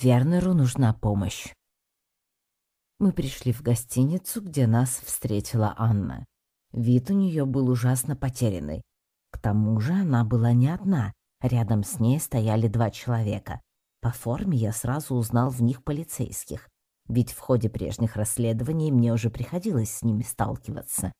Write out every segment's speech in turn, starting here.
Вернеру нужна помощь. Мы пришли в гостиницу, где нас встретила Анна. Вид у нее был ужасно потерянный. К тому же она была не одна. Рядом с ней стояли два человека. По форме я сразу узнал в них полицейских, ведь в ходе прежних расследований мне уже приходилось с ними сталкиваться.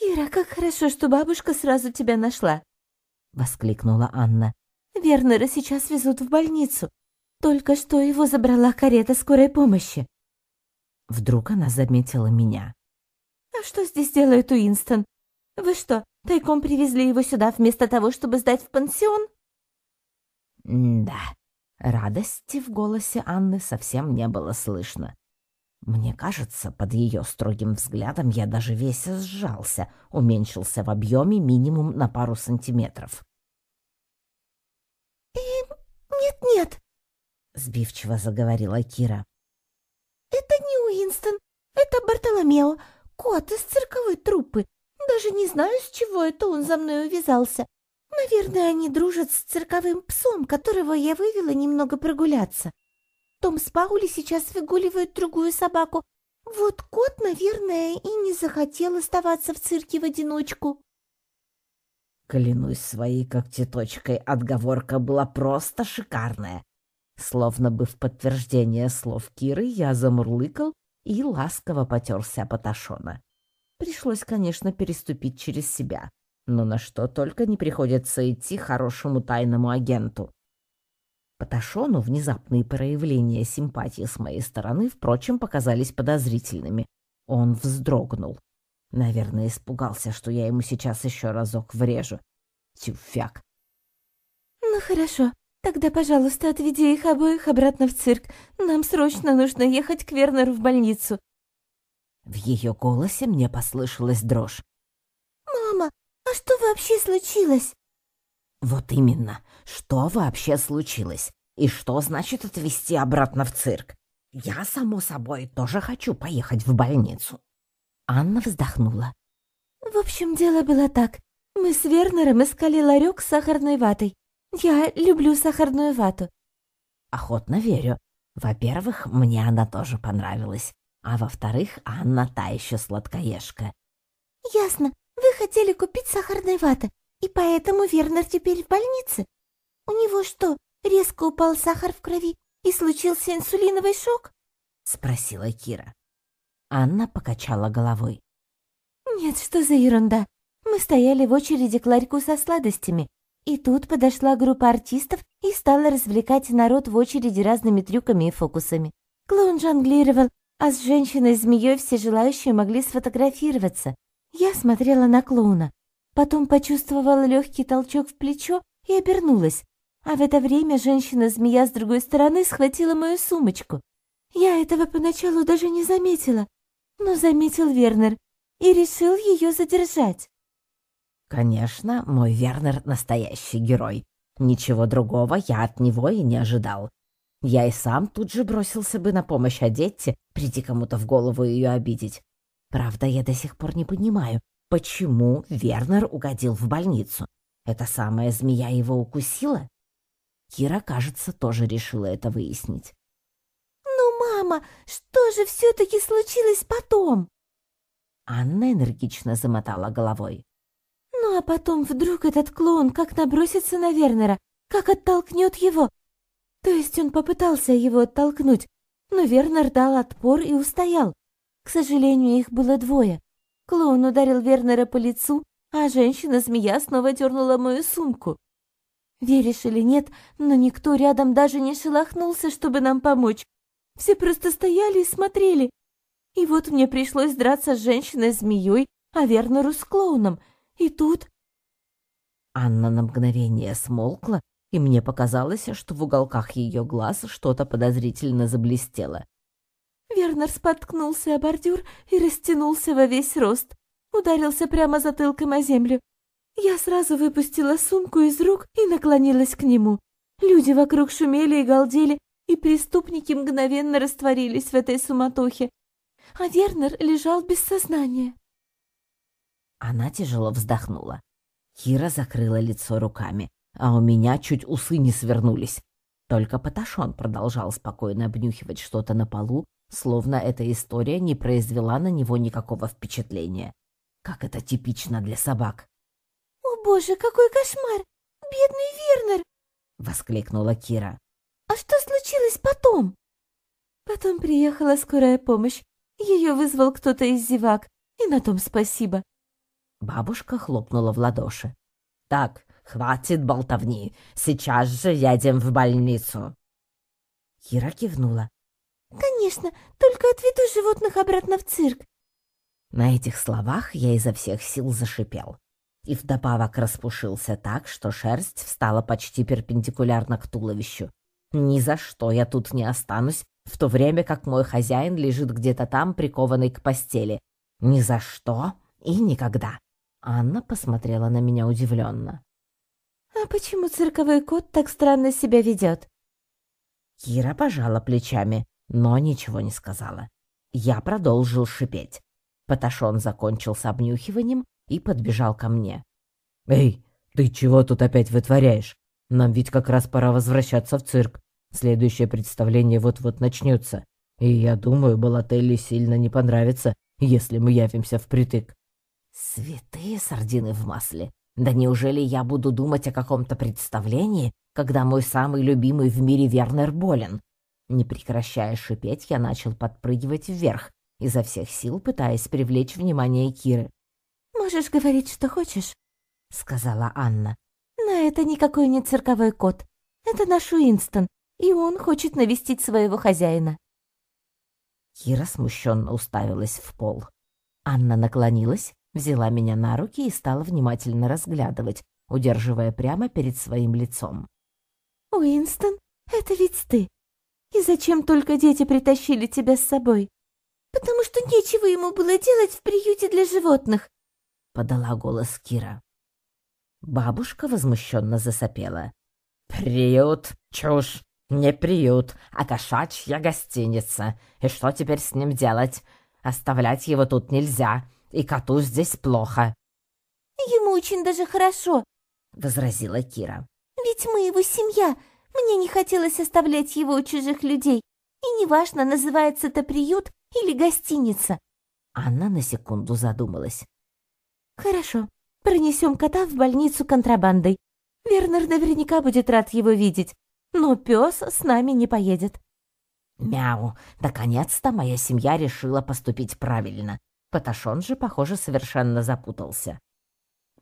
«Ира, как хорошо, что бабушка сразу тебя нашла!» — воскликнула Анна. «Вернера сейчас везут в больницу. Только что его забрала карета скорой помощи». Вдруг она заметила меня. «А что здесь делает Уинстон? Вы что, тайком привезли его сюда вместо того, чтобы сдать в пансион?» «Да». Радости в голосе Анны совсем не было слышно. Мне кажется, под ее строгим взглядом я даже весь сжался, уменьшился в объеме минимум на пару сантиметров. «Нет-нет», — сбивчиво заговорила Кира. «Это не Уинстон, это Бартоломео, кот из цирковой труппы. Даже не знаю, с чего это он за мной увязался. Наверное, они дружат с цирковым псом, которого я вывела немного прогуляться. Том с Паули сейчас выгуливают другую собаку. Вот кот, наверное, и не захотел оставаться в цирке в одиночку. Клянусь своей когтеточкой, отговорка была просто шикарная. Словно бы в подтверждение слов Киры я замурлыкал и ласково потерся Паташона. Пришлось, конечно, переступить через себя, но на что только не приходится идти хорошему тайному агенту. Паташону внезапные проявления симпатии с моей стороны, впрочем, показались подозрительными. Он вздрогнул. Наверное, испугался, что я ему сейчас еще разок врежу. Тюфяк. «Ну хорошо, тогда, пожалуйста, отведи их обоих обратно в цирк. Нам срочно нужно ехать к Вернеру в больницу». В ее голосе мне послышалась дрожь. «Мама, а что вообще случилось?» Вот именно, что вообще случилось? И что значит отвезти обратно в цирк? Я, само собой, тоже хочу поехать в больницу. Анна вздохнула. В общем, дело было так. Мы с Вернером искали ларек с сахарной ватой. Я люблю сахарную вату. Охотно верю. Во-первых, мне она тоже понравилась. А во-вторых, Анна та еще сладкоежка. Ясно. Вы хотели купить сахарной ваты, и поэтому Вернер теперь в больнице? У него что, резко упал сахар в крови и случился инсулиновый шок? Спросила Кира. Анна покачала головой. Нет, что за ерунда. Мы стояли в очереди к ларьку со сладостями, и тут подошла группа артистов и стала развлекать народ в очереди разными трюками и фокусами. Клоун жонглировал, а с женщиной-змеей все желающие могли сфотографироваться. Я смотрела на клоуна, Потом почувствовала легкий толчок в плечо и обернулась. А в это время женщина-змея с другой стороны схватила мою сумочку. Я этого поначалу даже не заметила, но заметил Вернер и решил ее задержать. Конечно, мой Вернер — настоящий герой. Ничего другого я от него и не ожидал. Я и сам тут же бросился бы на помощь Одетте, приди кому-то в голову ее обидеть. Правда, я до сих пор не понимаю, Почему Вернер угодил в больницу? Эта самая змея его укусила? Кира, кажется, тоже решила это выяснить. «Ну, мама, что же все-таки случилось потом?» Анна энергично замотала головой. «Ну, а потом вдруг этот клоун как набросится на Вернера, как оттолкнет его. То есть он попытался его оттолкнуть, но Вернер дал отпор и устоял. К сожалению, их было двое. Клоун ударил Вернера по лицу, а женщина-змея снова дернула мою сумку. Веришь или нет, но никто рядом даже не шелохнулся, чтобы нам помочь. Все просто стояли и смотрели. И вот мне пришлось драться с женщиной-змеей, а Вернеру с клоуном. И тут... Анна на мгновение смолкла, и мне показалось, что в уголках ее глаз что-то подозрительно заблестело. Вернер споткнулся о бордюр и растянулся во весь рост. Ударился прямо затылком о землю. Я сразу выпустила сумку из рук и наклонилась к нему. Люди вокруг шумели и галдели, и преступники мгновенно растворились в этой суматохе. А Вернер лежал без сознания. Она тяжело вздохнула. Кира закрыла лицо руками, а у меня чуть усы не свернулись. Только Паташон продолжал спокойно обнюхивать что-то на полу, словно эта история не произвела на него никакого впечатления. Как это типично для собак. «О боже, какой кошмар! Бедный Вернер!» — воскликнула Кира. «А что случилось потом?» Потом приехала скорая помощь. Ее вызвал кто-то из зевак, и на том спасибо. Бабушка хлопнула в ладоши. «Так, хватит болтовни. Сейчас же едем в больницу». Кира кивнула. «Конечно, только отведу животных обратно в цирк». На этих словах я изо всех сил зашипел. И вдобавок распушился так, что шерсть встала почти перпендикулярно к туловищу. Ни за что я тут не останусь, в то время как мой хозяин лежит где-то там, прикованный к постели. Ни за что и никогда. Анна посмотрела на меня удивленно. «А почему цирковой кот так странно себя ведет?» Кира пожала плечами, но ничего не сказала. Я продолжил шипеть. Паташон закончил с обнюхиванием и подбежал ко мне. «Эй, ты чего тут опять вытворяешь? Нам ведь как раз пора возвращаться в цирк. Следующее представление вот-вот начнется. И я думаю, Балателли сильно не понравится, если мы явимся впритык». «Святые сардины в масле! Да неужели я буду думать о каком-то представлении, когда мой самый любимый в мире Вернер болен?» Не прекращая шипеть, я начал подпрыгивать вверх, изо всех сил пытаясь привлечь внимание Киры. «Можешь говорить, что хочешь», — сказала Анна. «Но это никакой не цирковой кот. Это наш Уинстон, и он хочет навестить своего хозяина». Кира смущенно уставилась в пол. Анна наклонилась, взяла меня на руки и стала внимательно разглядывать, удерживая прямо перед своим лицом. «Уинстон, это ведь ты. И зачем только дети притащили тебя с собой? Потому что нечего ему было делать в приюте для животных», — подала голос Кира. Бабушка возмущенно засопела. «Приют, чушь, не приют, а кошачья гостиница. И что теперь с ним делать? Оставлять его тут нельзя, и коту здесь плохо». «Ему очень даже хорошо», — возразила Кира. «Ведь мы его семья. Мне не хотелось оставлять его у чужих людей. И неважно, называется это приют или гостиница». Анна на секунду задумалась. «Хорошо, пронесем кота в больницу контрабандой. Вернер наверняка будет рад его видеть, но пес с нами не поедет». «Мяу! Наконец-то моя семья решила поступить правильно. Паташон же, похоже, совершенно запутался.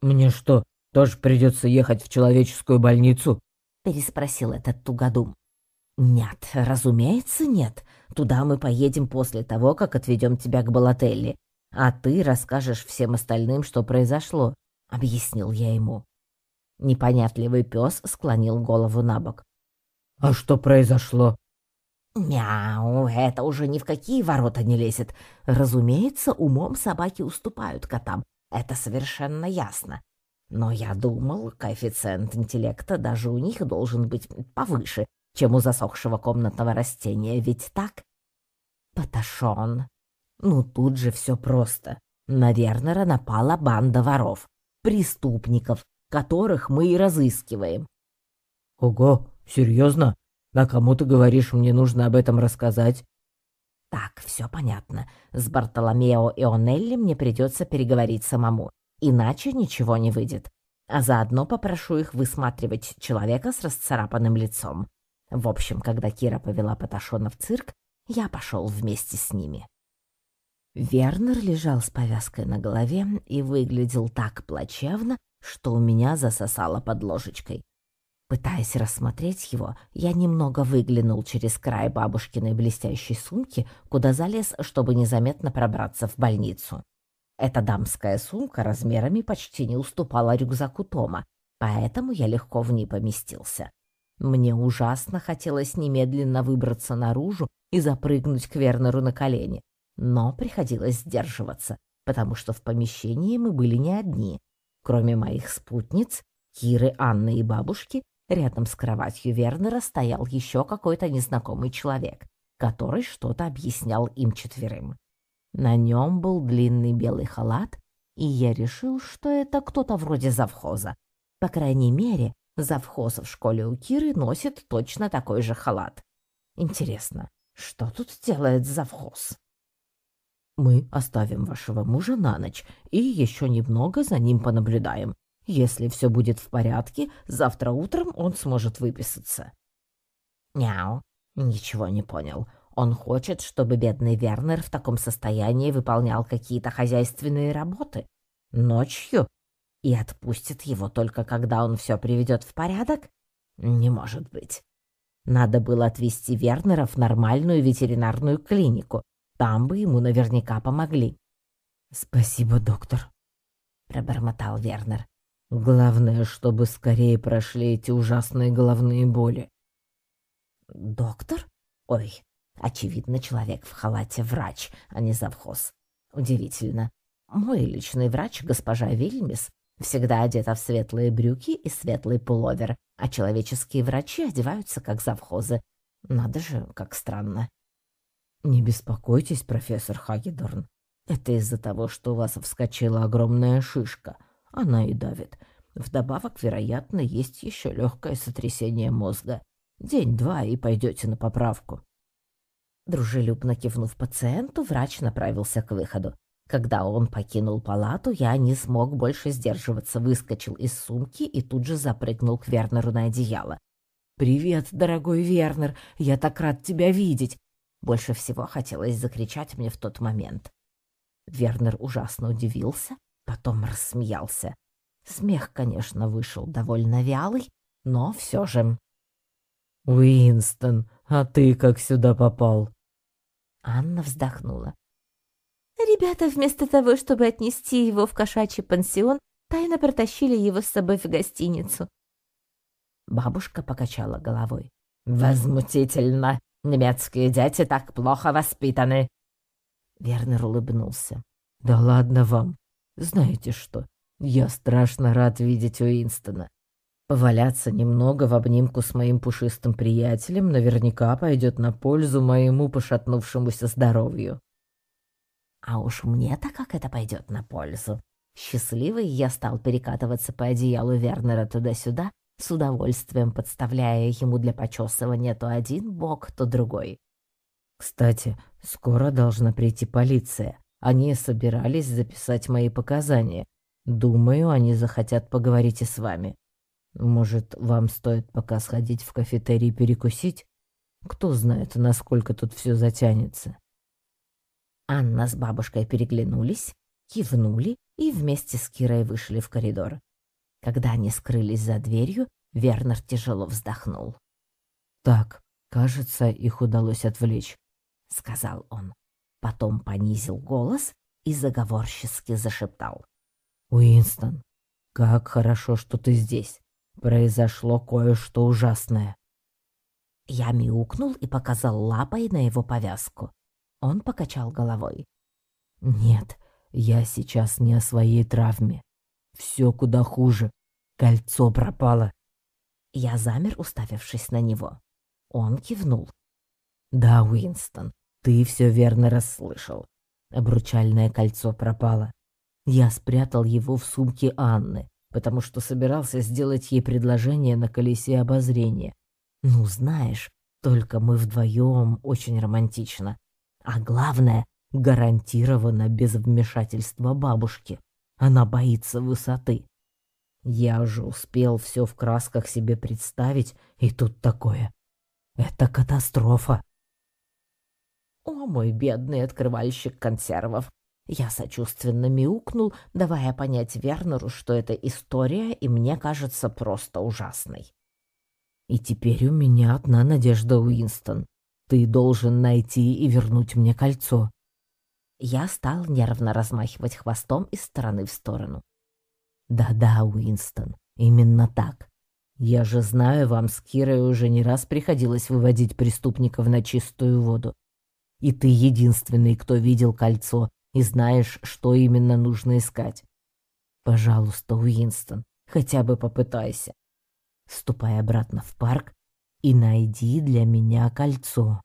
«Мне что, тоже придется ехать в человеческую больницу?» — переспросил этот тугодум. «Нет, разумеется, нет. Туда мы поедем после того, как отведем тебя к Балателли. А ты расскажешь всем остальным, что произошло», — объяснил я ему. Непонятливый пес склонил голову на бок. «А что произошло?» Мяу, это уже ни в какие ворота не лезет. Разумеется, умом собаки уступают котам. Это совершенно ясно. Но я думал, коэффициент интеллекта даже у них должен быть повыше, чем у засохшего комнатного растения, ведь так? Паташон. Ну тут же все просто. На Вернера напала банда воров, преступников, которых мы и разыскиваем. Ого, серьезно? А кому ты говоришь, мне нужно об этом рассказать? Так, все понятно. С Бартоломео и Онелли мне придется переговорить самому, иначе ничего не выйдет. А заодно попрошу их высматривать человека с расцарапанным лицом. В общем, когда Кира повела Паташона в цирк, я пошел вместе с ними. Вернер лежал с повязкой на голове и выглядел так плачевно, что у меня засосало под ложечкой. Пытаясь рассмотреть его, я немного выглянул через край бабушкиной блестящей сумки, куда залез, чтобы незаметно пробраться в больницу. Эта дамская сумка размерами почти не уступала рюкзаку Тома, поэтому я легко в ней поместился. Мне ужасно хотелось немедленно выбраться наружу и запрыгнуть к Вернеру на колени, но приходилось сдерживаться, потому что в помещении мы были не одни. Кроме моих спутниц, Киры, Анны и бабушки, Рядом с кроватью Вернера стоял еще какой-то незнакомый человек, который что-то объяснял им четверым. На нем был длинный белый халат, и я решил, что это кто-то вроде завхоза. По крайней мере, Завхоз в школе у Киры носит точно такой же халат. Интересно, что тут делает завхоз? Мы оставим вашего мужа на ночь и еще немного за ним понаблюдаем. Если все будет в порядке, завтра утром он сможет выписаться. Няу, ничего не понял. Он хочет, чтобы бедный Вернер в таком состоянии выполнял какие-то хозяйственные работы. Ночью? И отпустит его только когда он все приведет в порядок? Не может быть. Надо было отвезти Вернера в нормальную ветеринарную клинику. Там бы ему наверняка помогли. «Спасибо, доктор», — пробормотал Вернер. «Главное, чтобы скорее прошли эти ужасные головные боли». «Доктор? Ой, очевидно, человек в халате врач, а не завхоз. Удивительно. Мой личный врач, госпожа Вильмис, всегда одета в светлые брюки и светлый пуловер, а человеческие врачи одеваются как завхозы. Надо же, как странно. Не беспокойтесь, профессор Хагедорн. Это из-за того, что у вас вскочила огромная шишка. Она и давит. Вдобавок, вероятно, есть еще легкое сотрясение мозга. День-два и пойдете на поправку. Дружелюбно кивнув пациенту, врач направился к выходу. Когда он покинул палату, я не смог больше сдерживаться, выскочил из сумки и тут же запрыгнул к Вернеру на одеяло. «Привет, дорогой Вернер! Я так рад тебя видеть!» Больше всего хотелось закричать мне в тот момент. Вернер ужасно удивился, потом рассмеялся. Смех, конечно, вышел довольно вялый, но все же. «Уинстон, а ты как сюда попал?» Анна вздохнула. Ребята вместо того, чтобы отнести его в кошачий пансион, тайно протащили его с собой в гостиницу. Бабушка покачала головой. «Возмутительно! Немецкие дети так плохо воспитаны!» Вернер улыбнулся. «Да ладно вам! Знаете что, я страшно рад видеть Уинстона. Поваляться немного в обнимку с моим пушистым приятелем наверняка пойдет на пользу моему пошатнувшемуся здоровью». А уж мне-то как это пойдет на пользу. Счастливый я стал перекатываться по одеялу Вернера туда-сюда, с удовольствием подставляя ему для почесывания то один бок, то другой. «Кстати, скоро должна прийти полиция. Они собирались записать мои показания. Думаю, они захотят поговорить и с вами. Может, вам стоит пока сходить в кафетерий перекусить? Кто знает, насколько тут все затянется». Анна с бабушкой переглянулись, кивнули и вместе с Кирой вышли в коридор. Когда они скрылись за дверью, Вернер тяжело вздохнул. «Так, кажется, их удалось отвлечь», — сказал он. Потом понизил голос и заговорчески зашептал. «Уинстон, как хорошо, что ты здесь. Произошло кое-что ужасное». Я мяукнул и показал лапой на его повязку. Он покачал головой. «Нет, я сейчас не о своей травме. Все куда хуже. Кольцо пропало». Я замер, уставившись на него. Он кивнул. «Да, Уинстон, ты все верно расслышал. Обручальное кольцо пропало. Я спрятал его в сумке Анны, потому что собирался сделать ей предложение на колесе обозрения. Ну, знаешь, только мы вдвоем очень романтично. А главное, гарантированно без вмешательства бабушки. Она боится высоты. Я же успел все в красках себе представить, и тут такое. Это катастрофа. О, мой бедный открывальщик консервов. Я сочувственно мяукнул, давая понять Вернеру, что эта история и мне кажется просто ужасной. И теперь у меня одна надежда, Уинстон. Ты должен найти и вернуть мне кольцо. Я стал нервно размахивать хвостом из стороны в сторону. Да-да, Уинстон, именно так. Я же знаю, вам с Кирой уже не раз приходилось выводить преступников на чистую воду. И ты единственный, кто видел кольцо и знаешь, что именно нужно искать. Пожалуйста, Уинстон, хотя бы попытайся. Ступай обратно в парк и найди для меня кольцо.